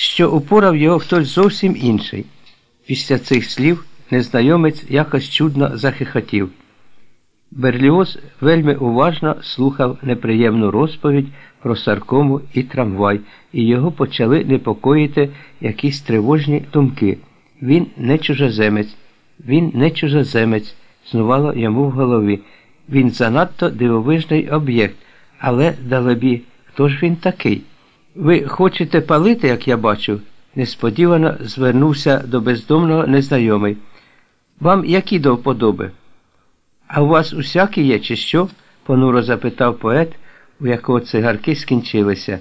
що упорав його хтось зовсім інший. Після цих слів незнайомець якось чудно захихотів. Берліоз вельми уважно слухав неприємну розповідь про саркому і трамвай, і його почали непокоїти якісь тривожні думки. Він не чужоземець, він не чужоземець, снувало йому в голові. Він занадто дивовижний об'єкт, але, далебі, хто ж він такий? Ви хочете палити, як я бачу? несподівано звернувся до бездомного незнайомий. Вам які до вподоби? А у вас усякі є, чи що? понуро запитав поет, у якого цигарки скінчилися.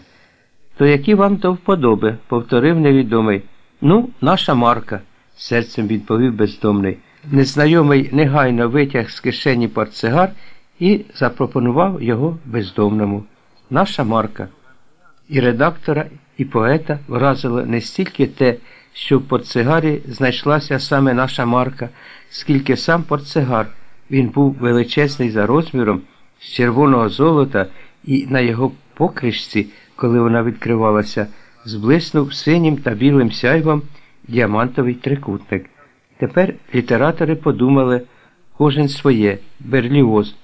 То які вам до вподоби? повторив невідомий. Ну, наша марка, серцем відповів бездомний. Незнайомий негайно витяг з кишені портсигар і запропонував його бездомному. Наша марка. І редактора, і поета вразило не стільки те, що в портсигарі знайшлася саме наша марка, скільки сам портсигар. Він був величезний за розміром з червоного золота, і на його покришці, коли вона відкривалася, зблиснув синім та білим сяйвом діамантовий трикутник. Тепер літератори подумали кожен своє берліоз.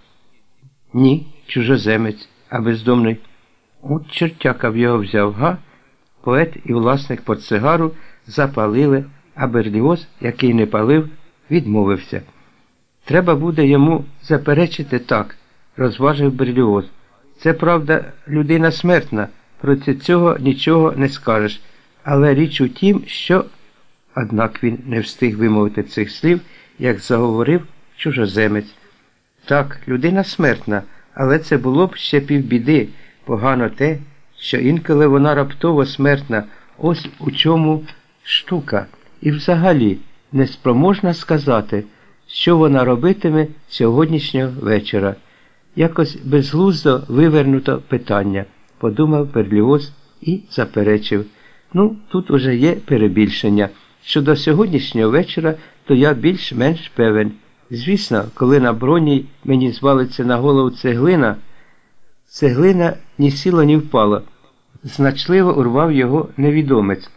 Ні, чужоземець, а бездомний. От чертяка в його взяв га, поет і власник портсигару запалили, а Берліоз, який не палив, відмовився. Треба буде йому заперечити так, розважив Берліоз. Це правда, людина смертна, проти цього нічого не скажеш. Але річ у тім, що. Однак він не встиг вимовити цих слів, як заговорив чужоземець. Так, людина смертна, але це було б ще півбіди, погано те, що інколи вона раптово смертна, ось у чому штука, і взагалі неспроможна сказати, що вона робитиме сьогоднішнього вечора. Якось безглуздо вивернуто питання, подумав Перліоз і заперечив. Ну, тут уже є перебільшення. Щодо сьогоднішнього вечора, то я більш-менш певен. Звісно, коли на броні мені звалиться на голову цеглина, цеглина ні сіла, ні впала. Значливо урвав його невідомець.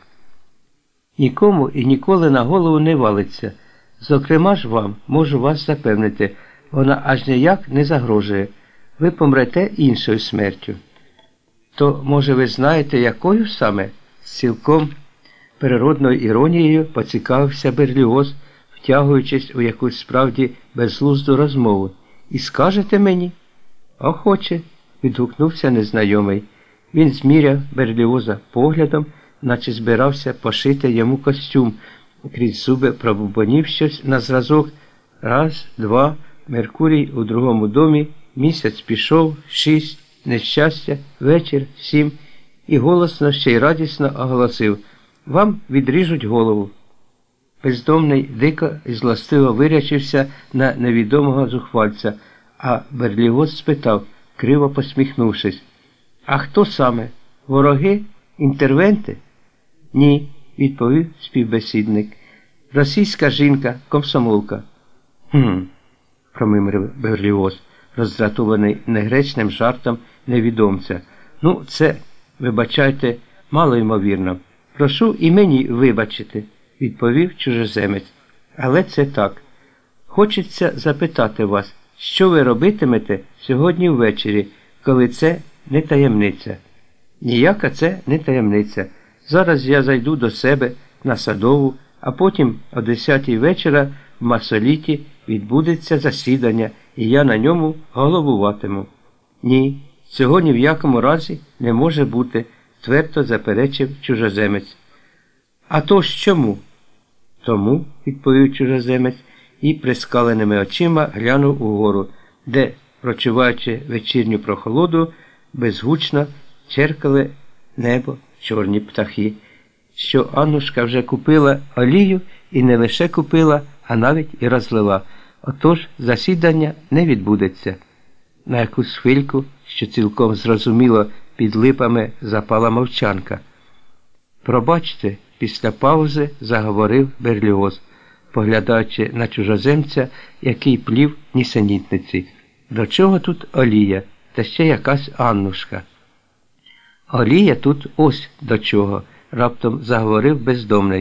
Нікому і ніколи на голову не валиться. Зокрема ж вам, можу вас запевнити, вона аж ніяк не загрожує. Ви помрете іншою смертю. То, може, ви знаєте, якою саме? Цілком природною іронією поцікавився Берліоз, втягуючись у якусь справді безглузду розмову. І скажете мені? Охоче, відгукнувся незнайомий. Він зміряв Берліоза поглядом, наче збирався пошити йому костюм, крізь зуби пробубонів щось на зразок. Раз, два, Меркурій у другому домі, місяць пішов, шість, нещастя, вечір, сім, і голосно ще й радісно оголосив. Вам відріжуть голову. Бездомний дико і злостиво вирячився на невідомого зухвальця, а Берлігос спитав, криво посміхнувшись. А хто саме? Вороги? Інтервенти? Ні, відповів співбесідник. Російська жінка, комсомолка. Хм, промимрив Берліоз, роздратований негречним жартом невідомця. Ну, це, вибачайте, мало ймовірно. Прошу і мені вибачити, відповів чужеземець. Але це так. Хочеться запитати вас, що ви робитимете сьогодні ввечері, коли це не таємниця. Ніяка це не таємниця. Зараз я зайду до себе на садову, а потім о 10 вечора в масоліті відбудеться засідання, і я на ньому головуватиму. Ні, цього ні в якому разі не може бути, твердо заперечив чужоземець. А то ж чому? Тому, відповів чужоземець і прискаленими очима глянув угору, де, прочуваючи вечірню прохолоду, безгучно черкали небо чорні птахи, що Аннушка вже купила олію і не лише купила, а навіть і розлила. Отож засідання не відбудеться. На якусь хвильку, що цілком зрозуміло під липами запала мовчанка. Пробачте, після паузи заговорив Берліоз, поглядаючи на чужоземця, який плів нісенітниці. До чого тут Олія, та ще якась Аннушка? Олія тут ось до чого. раптом заговорив бездомний.